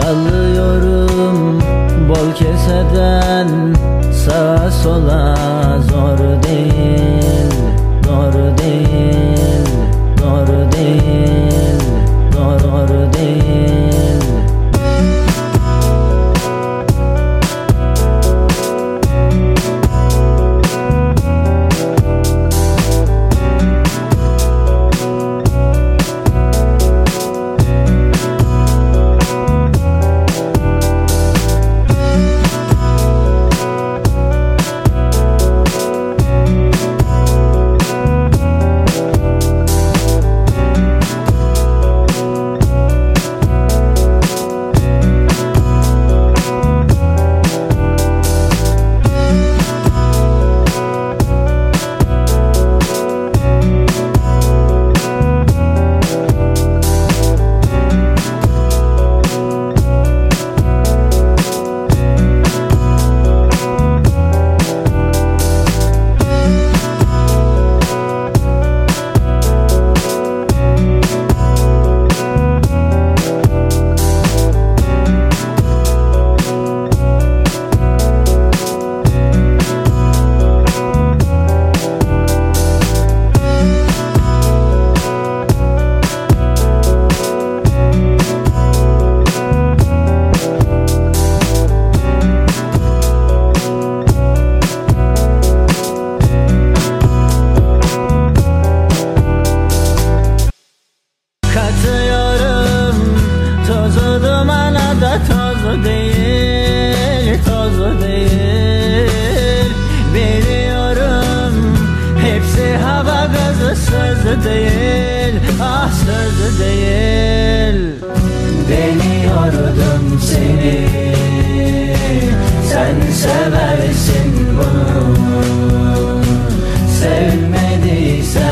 Sallıyorum bol keseden sağa sola zor değil Katıyorum tozu dumana da tozu değil Tozu değil. Biliyorum hepsi hava gazı sözü değil Ah sözü değil. Deniyordum seni Sen seversin bunu. Sevmediysen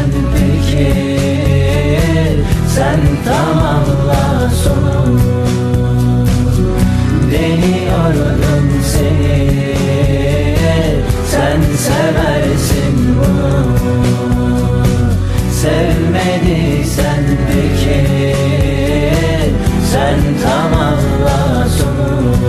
görmediysen peki Sen tamamla sonu